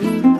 voel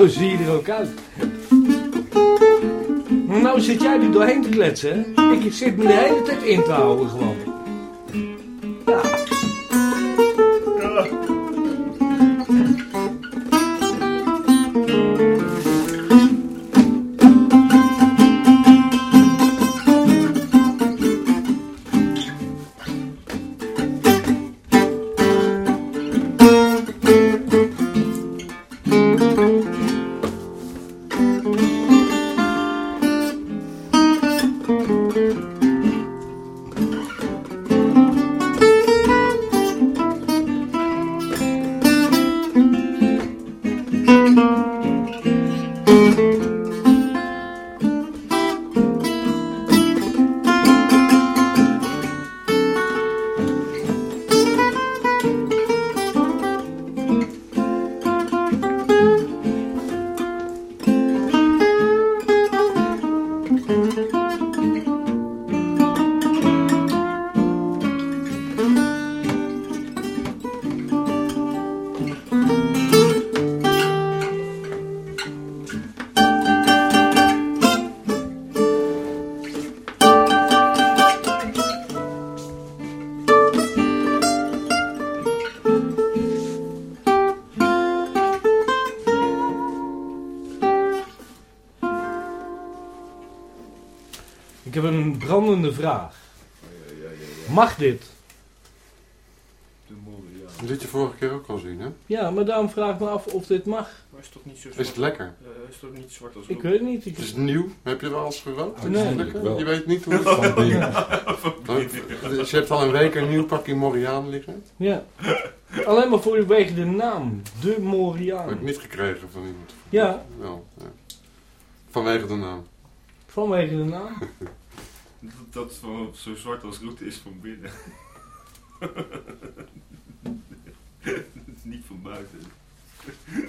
zo zie je er ook uit. Nou zit jij er doorheen te kletsen? Ik zit me de hele tijd in te houden gewoon. Maar daarom vraag ik me af of dit mag. Maar is toch niet zo Is zwart? het lekker? Eh, is toch niet zwart als Ik rook? weet het niet. Ik... Het is nieuw. Heb je er al eens gerookt? Nee. Wel. Je weet niet hoe het Van binnen. Oh, Dus je hebt al een week een nieuw pakje Moriaan liggen. Ja. Alleen maar vanwege de naam. De Dat heb ik Moriaan. niet gekregen van iemand. Ja, Wel, ja. Vanwege de naam. vanwege de naam. Dat, dat het wel zo zwart als roet is van binnen. Niet van buiten.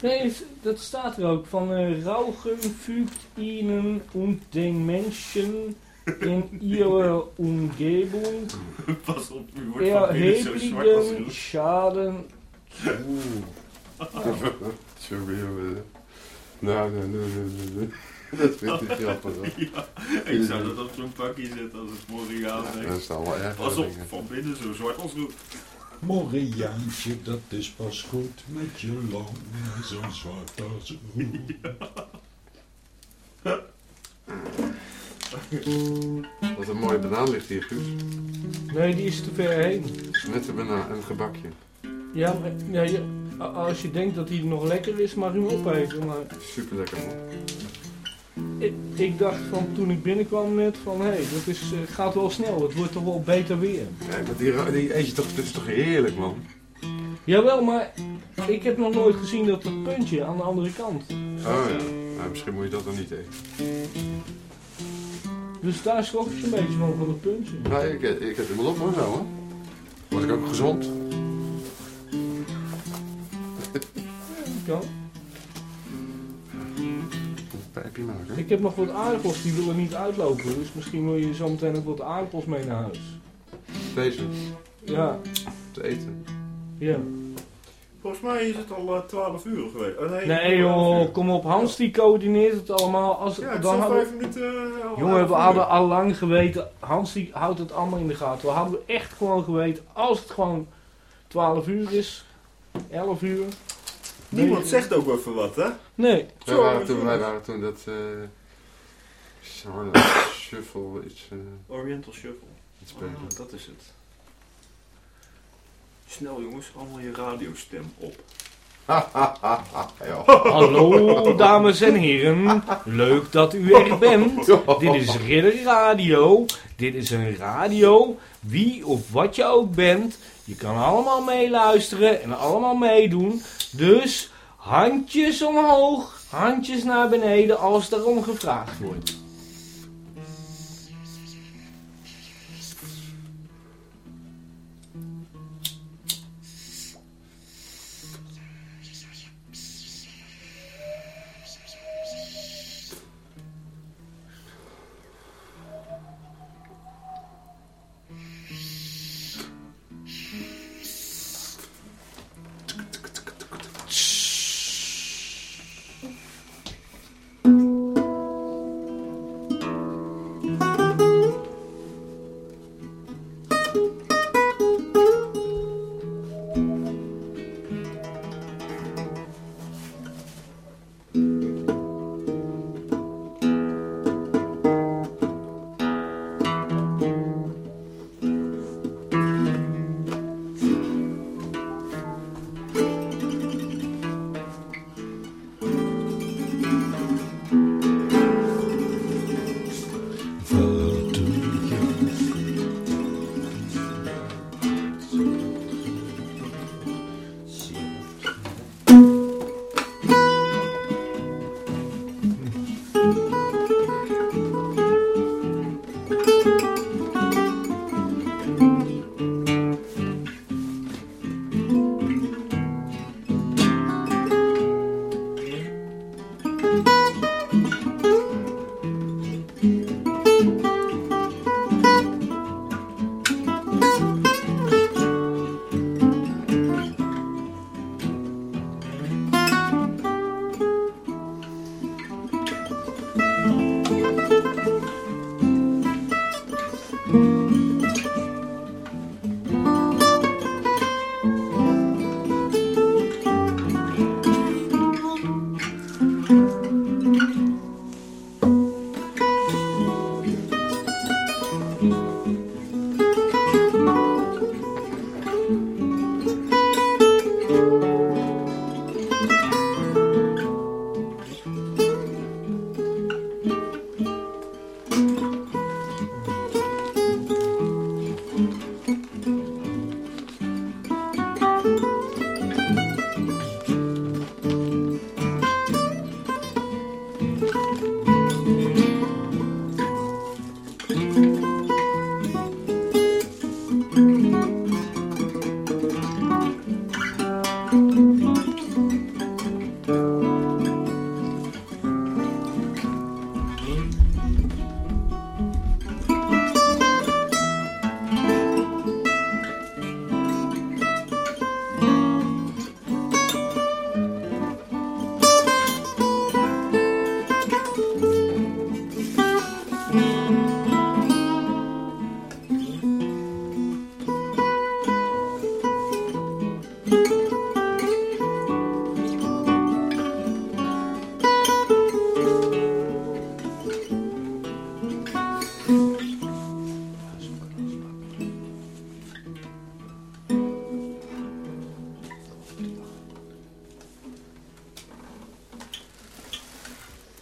Nee, dat staat er ook. Van eh Rauchen fügt ihnen und den Menschen in ihrer Umgebung Pas op, u wordt van binnen zo zwart als erheblichen roet. Schaden zu. Sorry, jongen. Nou, nee, nee, nee, nee, nee. Dat vind ik grappig. hoor. Ja, ik zou dat op zo'n pakje zetten als het Moriaan Ja, is. dat is wel erg. Pas op, van binnen zo zwart als roet. Moriaantje, dat is pas goed met je lang, zo zwart als. Wat een mooie banaan ligt hier, Guus. Nee, die is te ver heen. Met een banaan, een gebakje. Ja, maar ja, als je denkt dat die nog lekker is, mag je hem opeten. Maar Super lekker man. Ik, ik dacht van toen ik binnenkwam net van hé, hey, dat is, eh, gaat wel snel. Het wordt toch wel beter weer. Ja, maar die, die eet je toch, dit is toch heerlijk man. Jawel, maar ik heb nog nooit gezien dat dat puntje aan de andere kant. Oh ja. Nou, misschien moet je dat dan niet eten. Dus daar schrok ik een beetje van, van het puntje. Nee, ik, ik heb hem wel op hoor zo hoor. Word ik ook gezond. Kan. Een pijpje maken. Ik heb nog wat aardappels, die willen niet uitlopen. Dus misschien wil je zo meteen ook wat aardappels mee naar huis. Deze, Ja, te eten. ja. Volgens mij is het al eh, 12 uur geweest. Oh, nee, Nee 12 joh, kom op. Hans die coördineert het allemaal. Als, Ja, het dan is al hadden, 5 minuten. eh, jongen, we 11 hadden al lang geweten. Hans die houdt het allemaal in de gaten. We hadden echt gewoon geweten. Als het gewoon 12 uur is, 11 uur. Niemand Nee. zegt ook even wat, hè? Nee. Wij waren toen, wij waren toen dat... eh Shuffle iets, eh Oriental Shuffle. iets. Ah, dat is het. Snel jongens, allemaal je radiostem op. ja. Hallo, dames en heren. Leuk dat u er bent. Dit is Ridder Radio. Dit is een radio. Wie of wat je ook bent. Je kan allemaal meeluisteren en allemaal meedoen. Dus handjes omhoog, handjes naar beneden als daarom gevraagd wordt.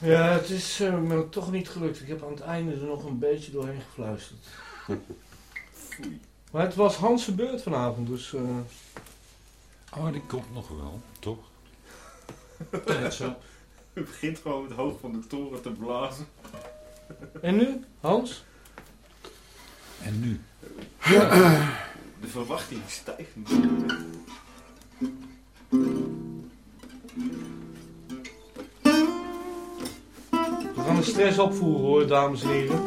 Ja, het is eh, me toch niet gelukt. Ik heb aan het einde er nog een beetje doorheen gefluisterd. Maar het was Hans' beurt vanavond, dus... eh, Oh, die komt nog wel, toch? Net zo. Het begint gewoon met het hoog van de toren te blazen. En nu, Hans? En nu? De verwachting stijgt stress opvoeren hoor, dames en heren.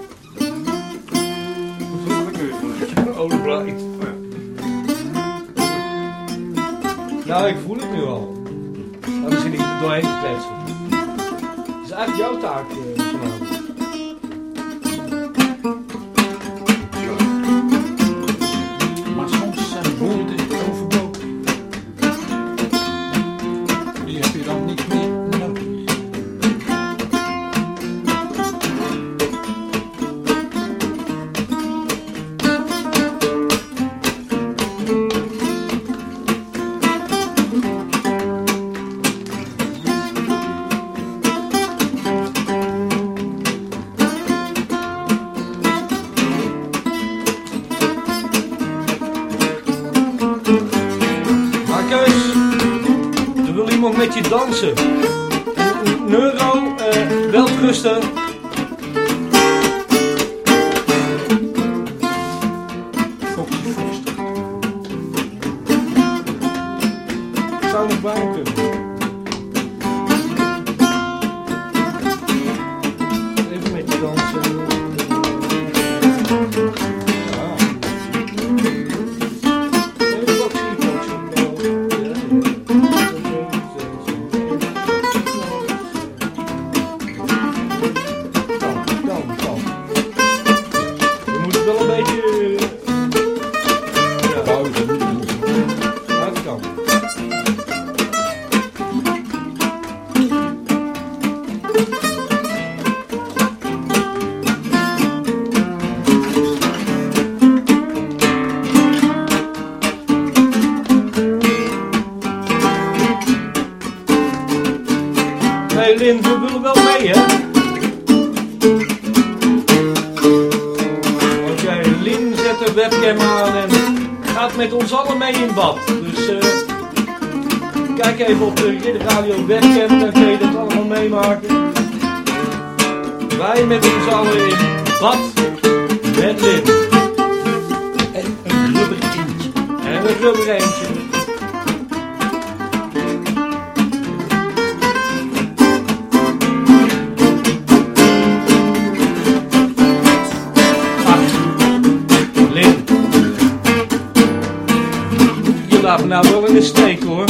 Oh, bright. Nou, ik voel het nu al. Dan zit ik doorheen te kletsen. Het is eigenlijk jouw taak eh, even met je dansen. Neuro, eh welterusten. Je laat me nou wel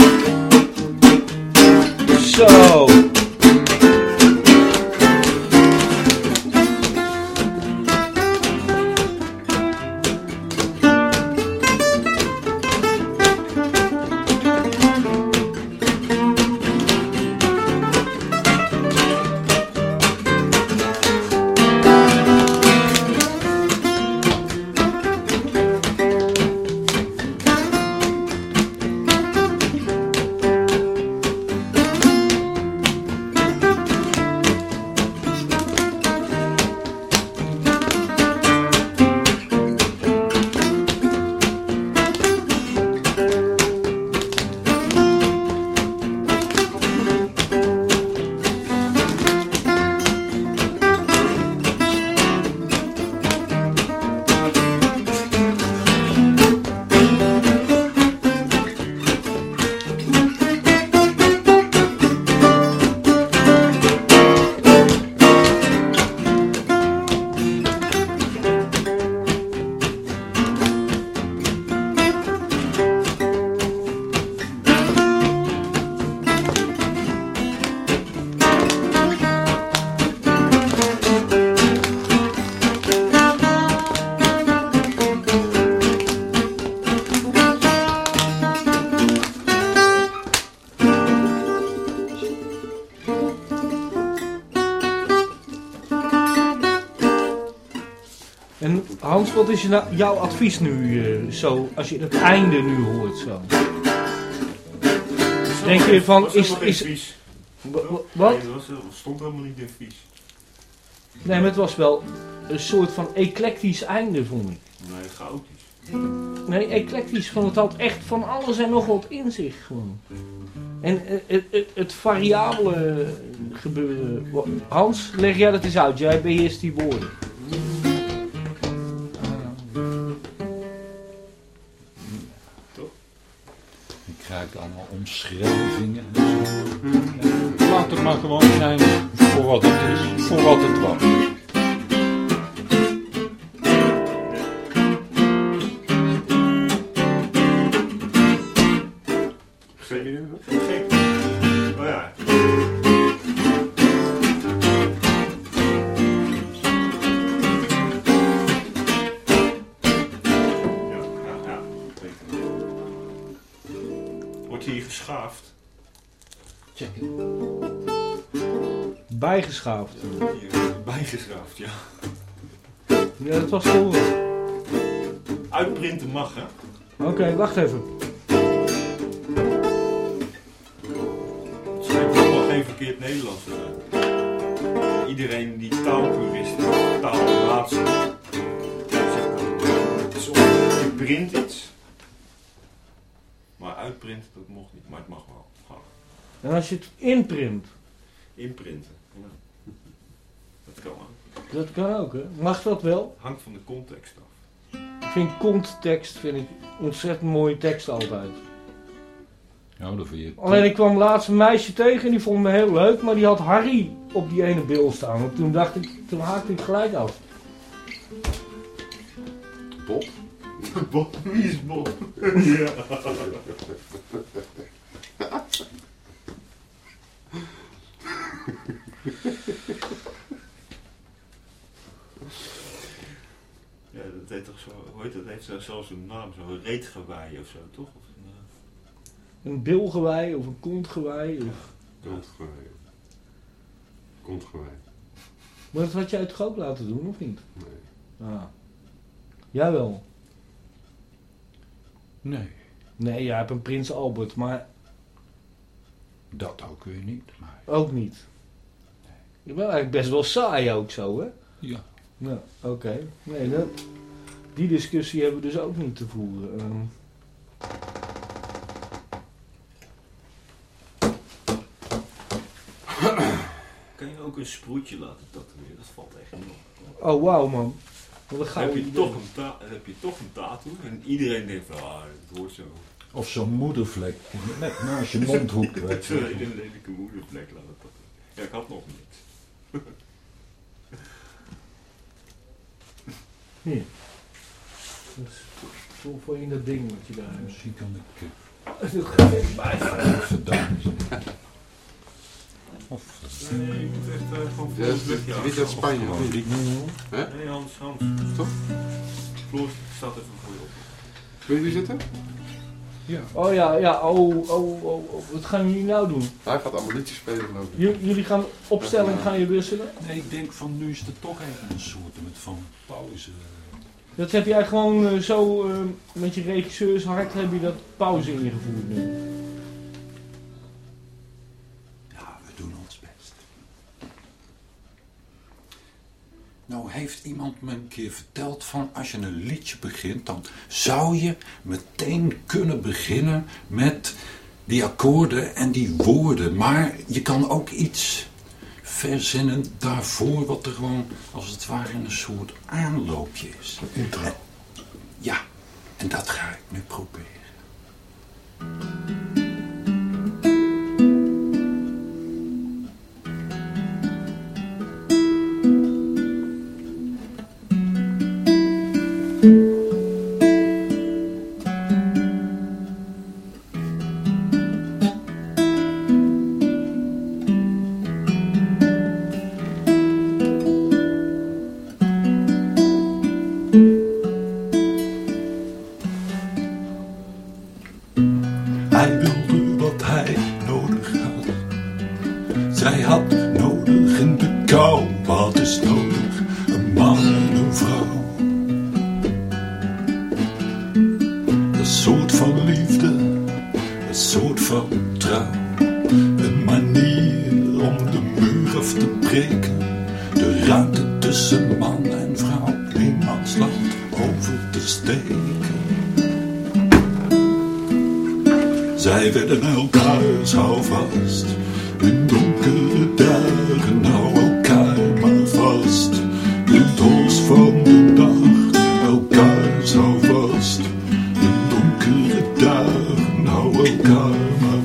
wat is je nou, jouw advies nu eh, zo, als je het einde nu hoort zo? Denk je van, is- is- Wat? Nee, dat stond helemaal niet in vies. Nee, maar het was wel een soort van eclectisch einde, vond ik. Nee, chaotisch. Nee, eclectisch, van het had echt van alles en nog wat in zich gewoon. En eh, het, het, het variabele gebeuren. Hans, leg jij dat eens uit, jij beheerst die woorden. Ik krijg allemaal omschrijvingen. Laat het maar gewoon zijn voor wat het is. Voor wat het was. Wordt hier geschaafd? Check it. Bijgeschaafd. Hier bijgeschaafd, ja. Ja, dat was voor. Uitprinten mag, hè? Oké, wacht even. Het schijnt allemaal geen verkeerd Nederlands te zijn. Iedereen die taalpurist is, taalrelatie, zegt dat. Het is print dat mocht niet, maar het mag wel. En als je het inprint, Inprinten. Ja. Dat kan ook. dat kan ook hè. Mag dat wel? Hangt van de context af. Ik vind contekst vind ik ontzettend mooie tekst altijd. Ja, dat vind je... Alleen ik kwam laatst een meisje tegen en die vond me heel leuk, maar die had Harry op die ene bil staan. En toen dacht ik, toen haakte ik gelijk af. Bob. Bob, wie is Bob? ja. Ja, dat heet toch zo, hoe heet dat? heeft zo- zelfs een naam, zo'n reetgewaai of zo, toch? Of een, eh, Een bilgewei of een kontgewei. Of... Kontgewei. Kontgewei. Maar dat had jij het toch ook laten doen, of niet? Nee. Ah. Jawel. Nee, Nee, jij hebt een Prins Albert, maar dat ook weer niet. Maar ook niet. Je bent eigenlijk best wel saai ook zo, hè? ja, Nou, oké. Nee, dat, die discussie hebben we dus ook niet te voeren. Ehm, Kan je ook een sproetje laten tatoeëren? Dat valt echt niet op. oh, wauw, man. Wat een heb, je idee. toch een ta- heb je toch een tattoo en iedereen denkt van, ah, dat hoort zo. of zo'n moedervlek net naast je mondhoek. weet Zo, je. ik een lelijke moedervlek laten tatoeëren. Ja, ik had nog niks. Hier. Dus, voel voor in dat ding wat je daar hebt. Misschien kan ik Dat ga ik bij. even daar Of Nee, je moet echt eh, gewoon Ja, uit aan. Spanje, niet? Nee, Hans, Hans. Toch? Floris staat even voor je op. Wil je die zitten? ja. Oh ja, ja, oh, oh, oh, oh. Wat gaan jullie nou doen? Hij gaat allemaal liedjes spelen, geloof ik. J- jullie gaan opstelling gaan je wisselen? Nee, ik denk van nu is het toch even een soort met van pauze. Dat heb jij gewoon eh, zo eh, met je regisseurshart heb je dat pauze ingevoerd nu. Nou heeft iemand me een keer verteld van als je een liedje begint, dan zou je meteen kunnen beginnen met die akkoorden en die woorden. Maar je kan ook iets verzinnen daarvoor wat er gewoon als het ware een soort aanloopje is. Intro. Ja, en dat ga ik nu proberen. Hij dagen hou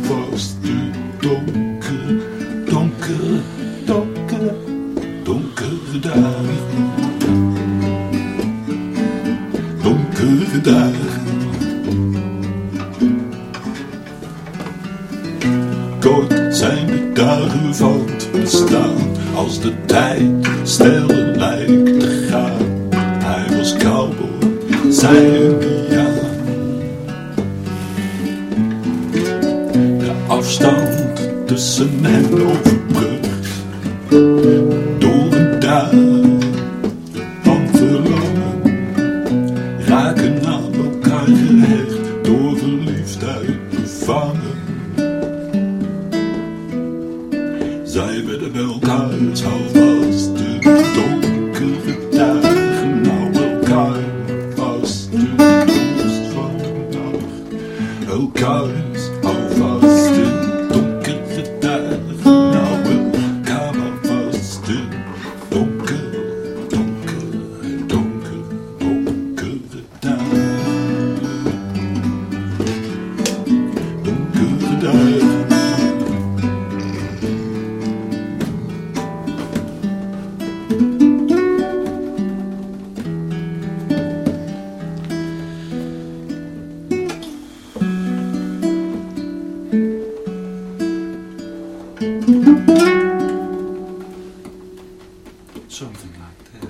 Something like that.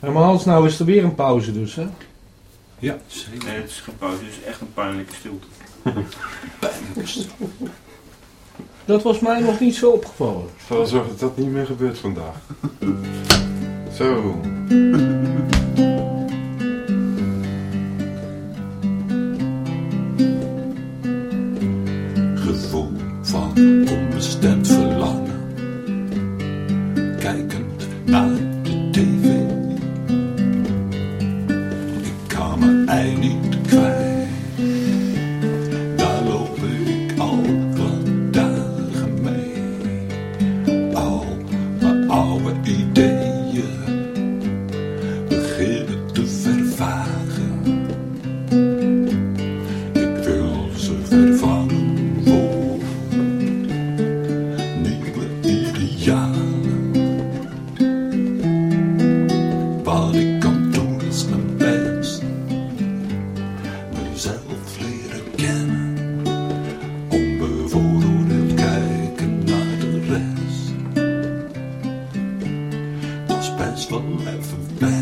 Ja, maar Hans, nou is er weer een pauze dus, hè? Ja, zeker. Nee, het is geen pauze, het is echt een pijnlijke stilte. Pijnlijk. Dat was mij nog niet zo opgevallen. Ik zal zorgen dat dat niet meer gebeurt vandaag. Zo. Is best wel even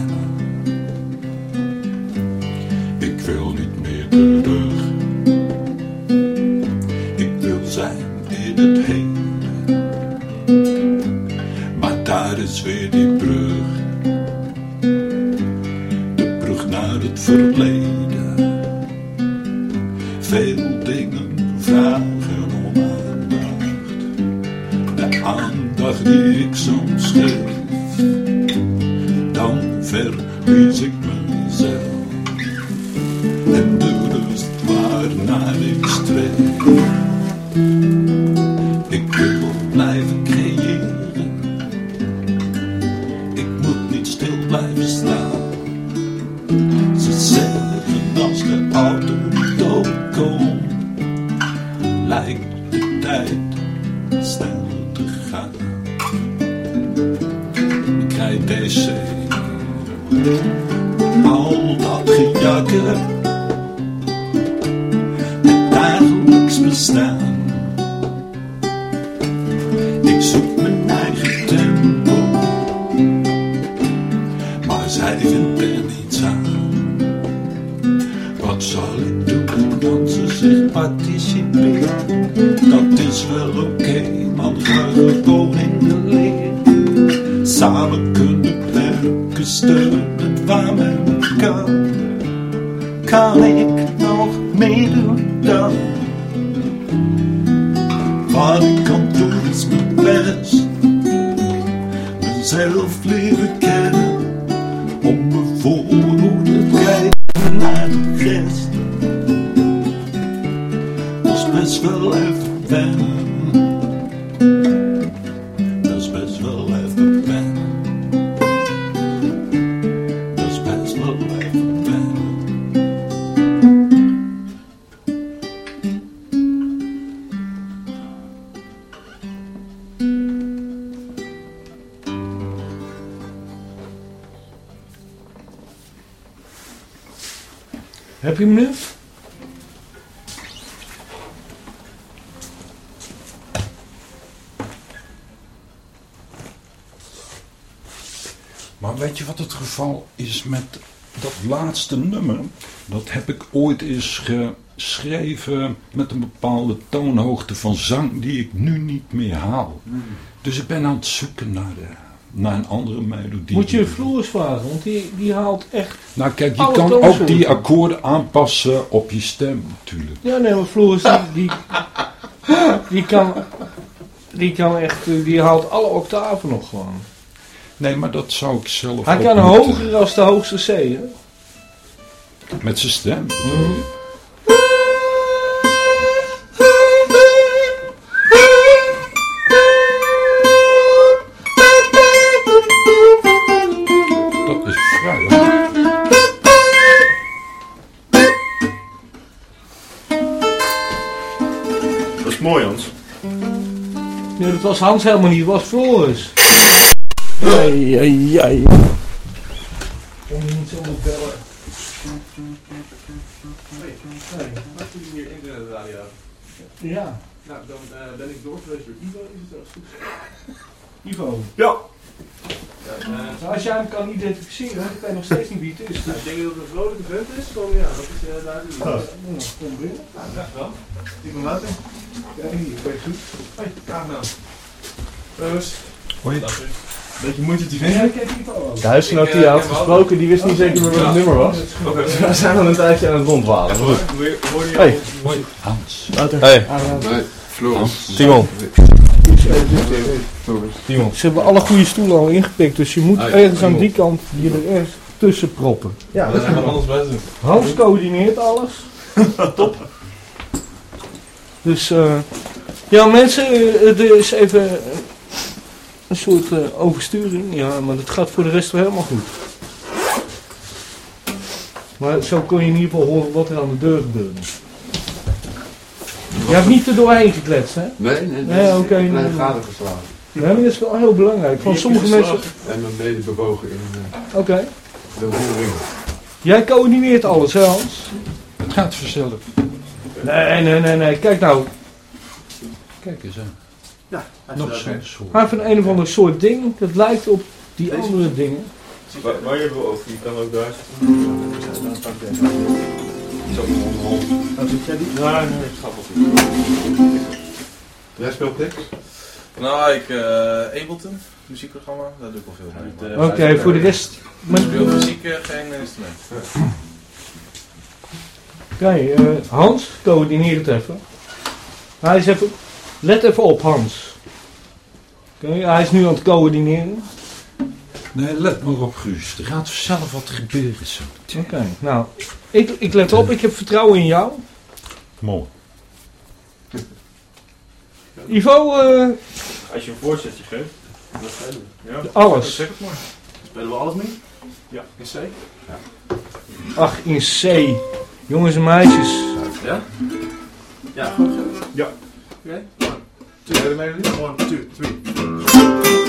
steunen waar men kan. Kan ik nog meedoen dan? Wat ik kan doen is mijn best. Mezelf leren kennen. Onbevooroordeeld kijken naar de rest. Is best wel even laatste nummer? Dat heb ik ooit eens geschreven met een bepaalde toonhoogte van zang die ik nu niet meer haal. Dus ik ben aan het zoeken naar, de, naar een andere melodie. Moet je Floris vragen, want die, die haalt echt... Nou kijk, je kan ook die akkoorden aanpassen op je stem natuurlijk. Ja, nee, maar Floris, die, die, die kan... Die kan echt... eh, Die haalt alle octaven nog gewoon. Nee, maar dat zou ik zelf Hij kan hoger als de hoogste C, hè? Met zijn stem. Dat is vrij. hoor. Dat is mooi, Hans. Nee, dat was Hans helemaal niet, dat was Floris. Ai, ai, ai. Kom je niet zo Ja. Nou, dan eh, ben ik doorgeweest door Ivo, is het zo goed? Ivo. Ja. Ja, eh, Nou, als jij hem kan identificeren, dan kan je nog steeds niet wie het is. nou, Dus ik denk dat het een vrolijke vent is, kom ja, dat is eh duidelijk. Nou, kom binnen. Nou, dag wel. Ik ben Wouter. Kijk, hier, kijk goed. Hoi, Kaagnaam. Proost. Hoi. Dag, Beetje moeite te ook. De huisgenoot die eh, je had gesproken, die wist niet zeker meer wat het nummer was. Oké. We zijn al een tijdje aan het rondwalen. goed. Hey. Hans. Hey, Nee, Floris. Timon. Timon. Ze hebben alle goede stoelen al ingepikt, dus je moet Ah, ergens aan die kant je er ergens tussen proppen. Ja, dat gaan we anders best doen. Hans coördineert alles. Top. Dus, eh ja mensen, eh, er is even eh, een soort eh, oversturing. Ja, maar dat gaat voor de rest wel helemaal goed. Maar zo kun je in ieder geval horen wat er aan de deur gebeurt. Je hebt niet er doorheen gekletst, hè? Nee, nee, nee. Nee, oké, Ik nee, nee. gaten geslagen. Ja, maar dat is wel heel belangrijk. Van sommige mensen... En mijn benen bewogen in eh, Oké. de roering. Jij coördineert alles, hè Hans? Het gaat vanzelf. Nee, nee, nee, nee. Kijk nou. Kijk eens aan. Ja, hij Nog is zo'n soort. Hij heeft een, een of ander soort ding. Dat lijkt op die Deze? andere dingen. Waar, waar je wil over, je kan ook daar zitten. Dan pak ik deze. Zo onderhand. Oh, zit jij die? Nee, nee, ik ga wel goed. Jij speelt tekst? Nou, ik, eh Ableton, muziekprogramma, daar doe ik wel veel mee. maar Oké, voor de rest. Ik speel muziek eh, geen instrument. Oké, eh, Hans, coördineer het even. Hij is even. Let even op, Hans. Oké, hij is nu aan het coördineren. Nee, let maar op, Guus. Er gaat vanzelf wat gebeuren zo. Oké, nou. Ik, ik let op, ik heb vertrouwen in jou. Mooi. Ivo, eh, Als je een voorzetje geeft, dan spelen we. Ja. alles. Zeg het maar. Spelen we alles mee? Ja. In C? Ach, in C. Jongens en meisjes. Ja? Ja, goed. Ja. Oké. Two, one, two, three.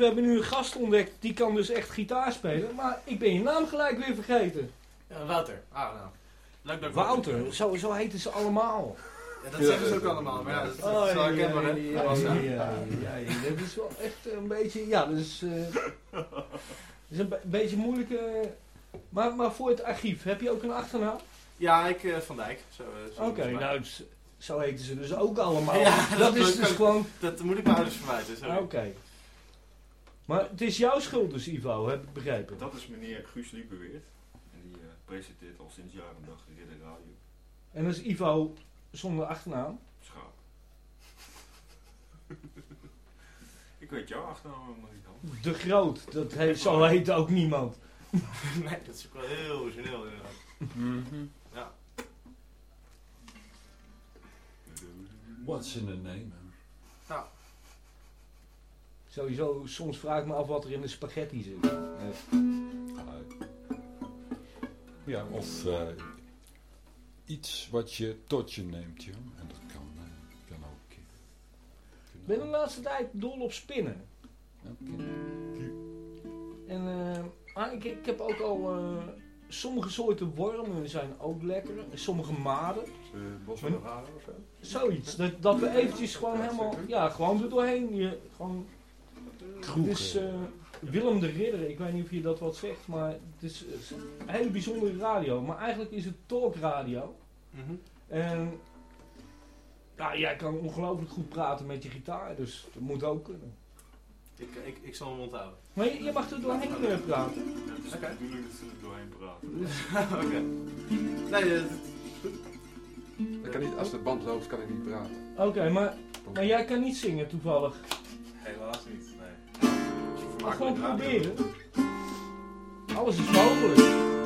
We hebben nu een gast ontdekt. Die kan dus echt gitaar spelen. Maar ik ben je naam gelijk weer vergeten. Ja, Wouter. Ah, nou. Leuk dat Wouter, zo, zo heten ze allallemaal. Ja, dat zeggen ze ook allemaal, maar ja, dat, is wel herkenbaar, hè? ja, ja, ja, ja, ja, dat is wel echt een beetje, ja, dat is, eh, dat is een be- beetje moeilijk. eh, maar, maar voor het archief, heb je ook een achternaam? Ja, ik eh, Van Dijk. Zo, zo Oké, nou, zo heten ze dus ook allemaal. Ja, dat, dat is dus ook. gewoon, Dat moet ik mijn ouders verwijten. Sorry. oké. Maar het is jouw schuld dus, Ivo, heb ik begrepen. Dat is meneer Guus Liebeweert. En die eh, presenteert al sinds jaar en dag de Ridder Radio. En dat is Ivo zonder achternaam. Schaap. ik weet jouw achternaam nog niet al. De Groot, dat heet, zo heet ook niemand. nee, dat is ook wel heel origineel inderdaad. Ja. What's in a name? Sowieso, soms vraag ik me af wat er in de spaghetti zit. Eh, Ja, of eh, iets wat je tot je neemt, ja. En dat kan, eh, kan ook. eh, Ik ben de laatste tijd dol op spinnen. Oké. En eh, ah, ik, ik heb ook al... eh, sommige soorten wormen zijn ook lekker. Sommige maden. Haren of zo? Zoiets. Dat, dat we eventjes gewoon helemaal... Ja, gewoon er doorheen. Je, gewoon, het is eh, Willem de Ridder. Ik weet niet of je dat wat zegt. Maar het is, het is een hele bijzondere radio. Maar eigenlijk is het talkradio. Mhm. En... Ja, jij kan ongelooflijk goed praten met je gitaar. Dus dat moet ook kunnen. Ik, ik, ik zal hem onthouden. Maar je, je mag er doorheen eh, praten. Ja, het is Oké. de bedoeling dat ze er doorheen praten. Oké. Nee, eh, Dat kan niet, als de band loopt, kan ik niet praten. Oké, maar, maar jij kan niet zingen toevallig. Helaas niet, gewoon proberen. Alles is mogelijk.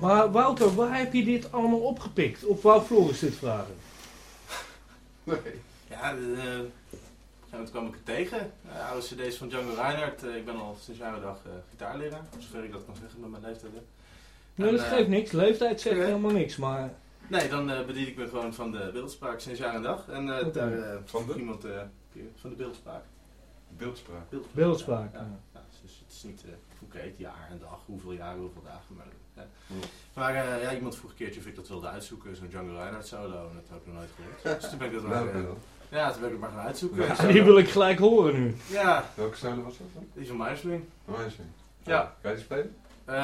Maar Wouter, waar heb je dit allemaal opgepikt? Of wou Floris dit vragen? Nee. Ja, de, uh, gegeven moment kwam ik het tegen. Uh, oude cd's van Django Reinhardt. Uh, ik ben al sinds jaren dag uh, gitaarleraar. Zover ik dat kan zeggen met mijn leeftijd. hè. Nee, En, dat eh, geeft niks. Leeftijd zegt helemaal niks. Maar Nee, dan eh, bedien ik me gewoon van de beeldspraak sinds jaar en dag. En eh, Oké. daar eh, Van de? iemand eh, van de beeldspraak. Beeldspraak. Beeldspraak. Beeldspraak, Ja, ja. ja, dus het is niet eh concreet jaar en dag, hoeveel jaren, hoeveel dagen. Maar. Maar eh, ja, iemand vroeg een keertje of ik dat wilde uitzoeken, zo'n Django Reinhardt solo. En dat heb ik nog nooit gehoord. Dus toen ben ik dat maar, eh, ja, toen ben ik het maar gaan uitzoeken. Ja. Die wil ik gelijk horen nu. Ja, Welke solo was dat dan? die van Mindstream. Meisje. Ja. Kan je die spelen? Eh,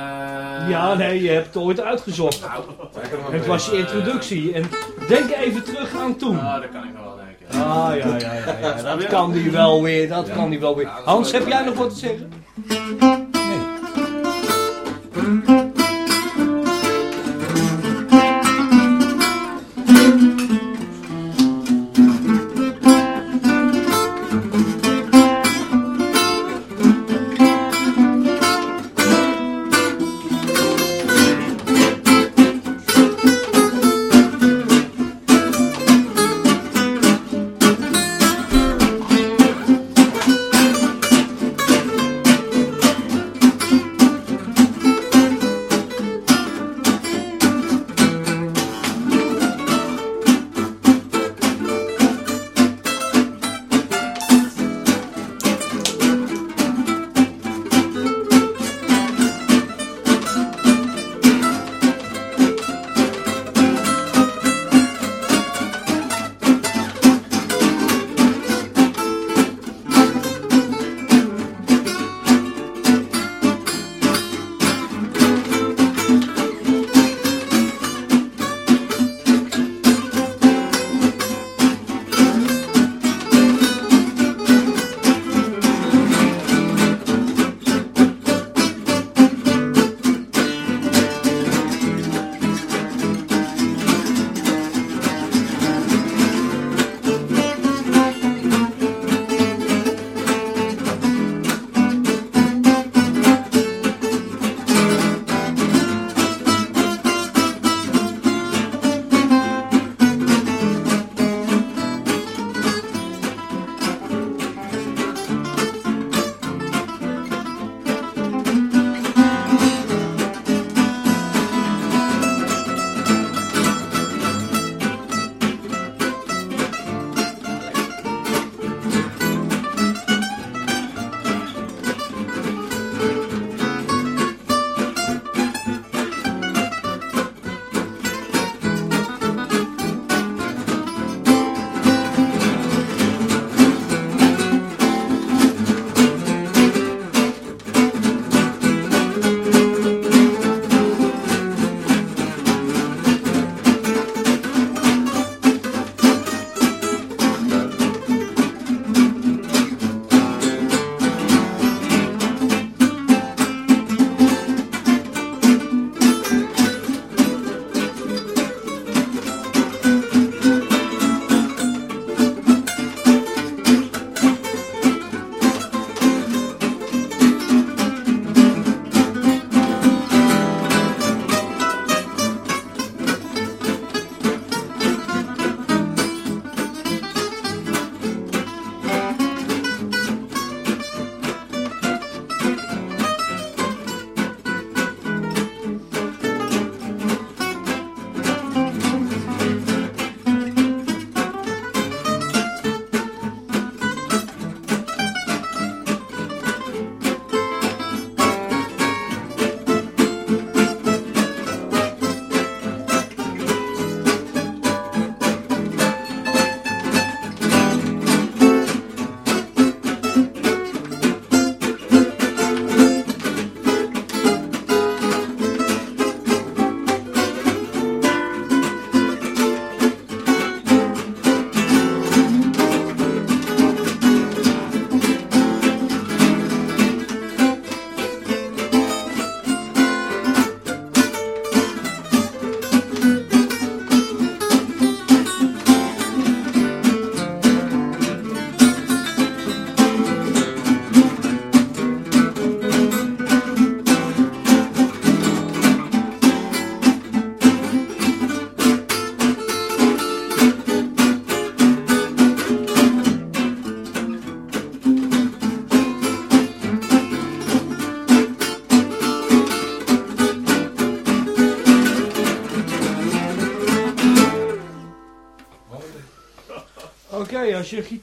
Ja, nee, je hebt het ooit uitgezocht. Nou, Het was je introductie. En denk even terug aan toen. ah, dat kan ik nog wel denken. Ah, ja, ja, ja. ja. Dat kan die wel weer. Dat kan die wel weer. Hans, heb jij nog wat te zeggen?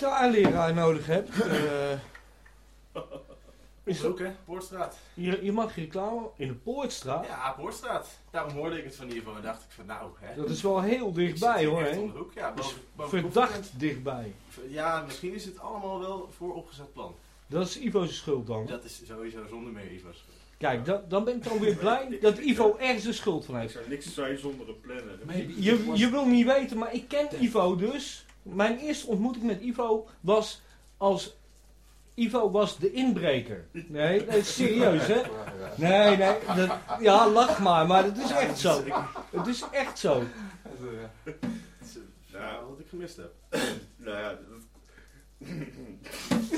Gitaarleraar nodig hebt, eh, Is het ook, hè? Poortstraat. je, je mag reclame in de Poortstraat. Ja, Poortstraat. Daarom hoorde ik het van Ivo en dacht ik van nou, hè. Dat is wel heel dichtbij hoor. Hè. om de hoek. Ja, boven, boven Verdacht dichtbij. Ja, misschien is het allemaal wel vooropgezet plan. Dat is Ivo's schuld dan. Dat is sowieso zonder meer Ivo's. Kijk, da- dan ben ik dan weer blij dat Ivo ergens de schuld van Ik heeft. zou niks zijn zonder een planner. Je, je wil niet weten, maar ik ken Ivo dus. Mijn eerste ontmoeting met Ivo was als... Ivo was de inbreker. Nee, nee serieus hè. Nee, nee. Ja, lach maar, maar het is echt zo. Het is echt zo. Ja, wat ik gemist heb. Nou ja,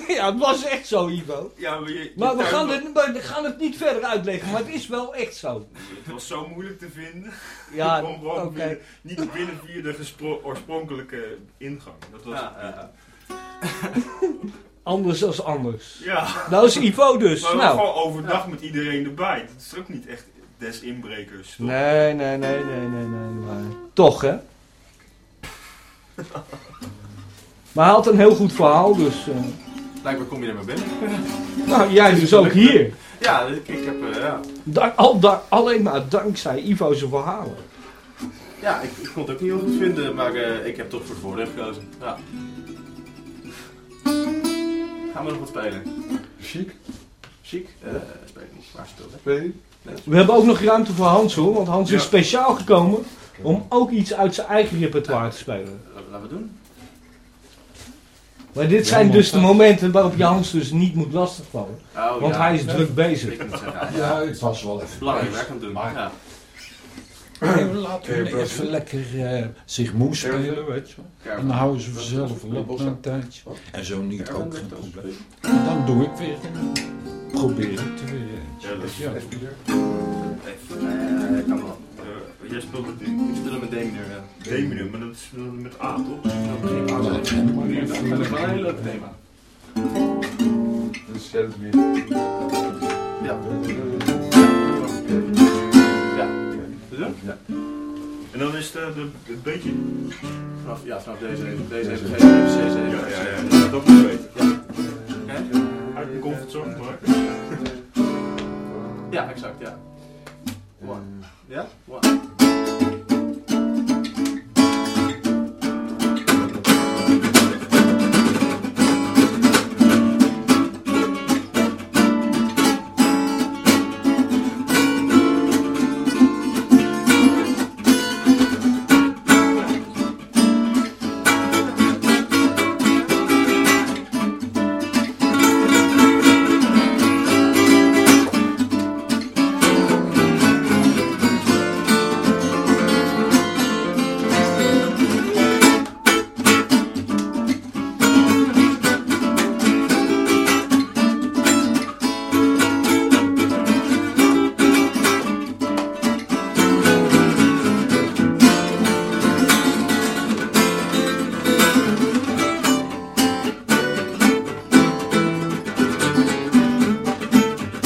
Ja, het was echt zo, Ivo. ja maar, je, Maar je we gaan, het, we gaan het niet verder uitleggen, maar het is wel echt zo. Het was zo moeilijk te vinden. Ja, oké. niet binnen via de oorspronkelijke ingang. Dat was Ja, het. ja, Anders als anders. Ja, Nou is Ivo dus. maar Nou. gewoon overdag met iedereen erbij. Dat is ook niet echt des inbrekers. toch? Nee, nee, nee, nee, nee, nee. Maar toch, hè? Maar hij had een heel goed verhaal, dus... eh, Blijkbaar kom je er maar binnen. nou, jij dus ook hier. Ja, ik, ik heb, eh, ja. Dank, al, da- alleen maar dankzij Ivo's verhalen. Ja, ik, ik kon het ook niet heel goed vinden, maar eh, ik heb toch voor het voordeel gekozen. Ja. Gaan we nog wat spelen? Chic. Chic? Eh spelen niet. Waar speelt je? We hebben ook nog ruimte voor Hans, hoor. Want Hans is speciaal gekomen om ook iets uit zijn eigen repertoire te spelen. Laten laten we doen. Maar dit zijn dus de momenten waarop je Hans dus niet moet lastigvallen. Oh, Want ja. hij is druk bezig. Ik moet zeggen, Ja, het was wel even belangrijk werk aan doen. Maar- Ja. Laten we even lekker eh, zich moe spelen, weet je wel. En dan houden ze vanzelf op na een tijdje. En zo niet ook geen probleem. En dan doe ik weer, eh, probeer ik te weer. Ja, dat is- jij speelt het in Ik speel met D-mineur, ja. D-mineur, maar dat is met A toch? Dat Dat is wel een heel leuk thema. Dat is zelfs weer. Ja. Ja. We doen? Ja. En dan is het, eh, de, het beetje... Vanaf, ja, vanaf deze even. Deze even. Deze even. Deze even. Ja, ja, ja, dat moet je weten. Oké. Uit mijn comfortzone, maar... Ja, exact, ja. One. Ja? One.